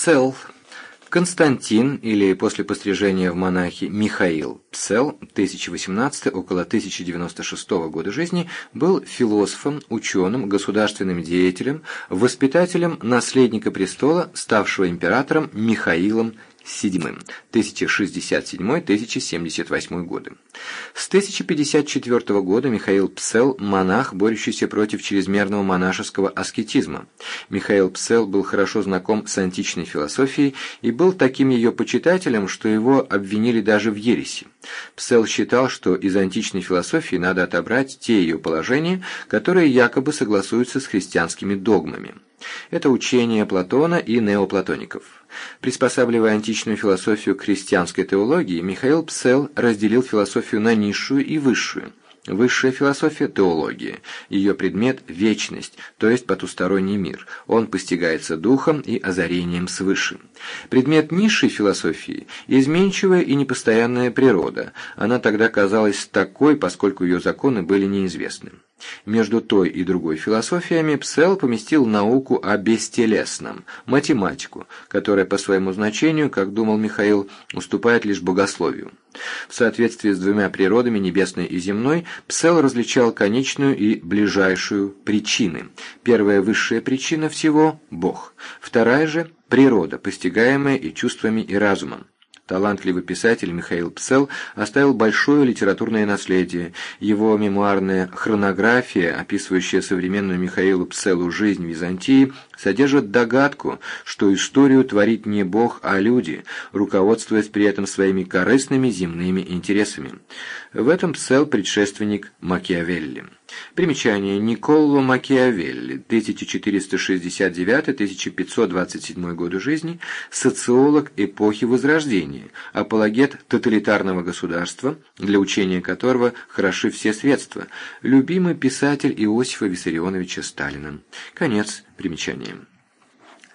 Псел Константин, или после пострижения в монахи Михаил Псел, 1018 около 1096 года жизни, был философом, ученым, государственным деятелем, воспитателем наследника престола, ставшего императором Михаилом 1067-1078 годы. С 1054 года Михаил Псел – монах, борющийся против чрезмерного монашеского аскетизма. Михаил Псел был хорошо знаком с античной философией и был таким ее почитателем, что его обвинили даже в ереси. Псел считал, что из античной философии надо отобрать те ее положения, которые якобы согласуются с христианскими догмами. Это учение Платона и неоплатоников. Приспосабливая античную философию к христианской теологии, Михаил Псел разделил философию на низшую и высшую. Высшая философия – теология. Ее предмет – вечность, то есть потусторонний мир. Он постигается духом и озарением свыше. Предмет низшей философии – изменчивая и непостоянная природа. Она тогда казалась такой, поскольку ее законы были неизвестны. Между той и другой философиями Псел поместил науку о бестелесном, математику, которая по своему значению, как думал Михаил, уступает лишь богословию. В соответствии с двумя природами, небесной и земной, Псел различал конечную и ближайшую причины. Первая высшая причина всего – Бог. Вторая же – природа, постигаемая и чувствами, и разумом. Талантливый писатель Михаил Псел оставил большое литературное наследие. Его мемуарная хронография, описывающая современную Михаилу Пселу жизнь Византии, содержит догадку, что историю творит не Бог, а люди, руководствуясь при этом своими корыстными земными интересами. В этом Псел предшественник Макиавелли. Примечание. Николло Макиавелли, 1469-1527 годы жизни, социолог эпохи Возрождения, апологет тоталитарного государства, для учения которого хороши все средства, любимый писатель Иосифа Виссарионовича Сталина. Конец примечания.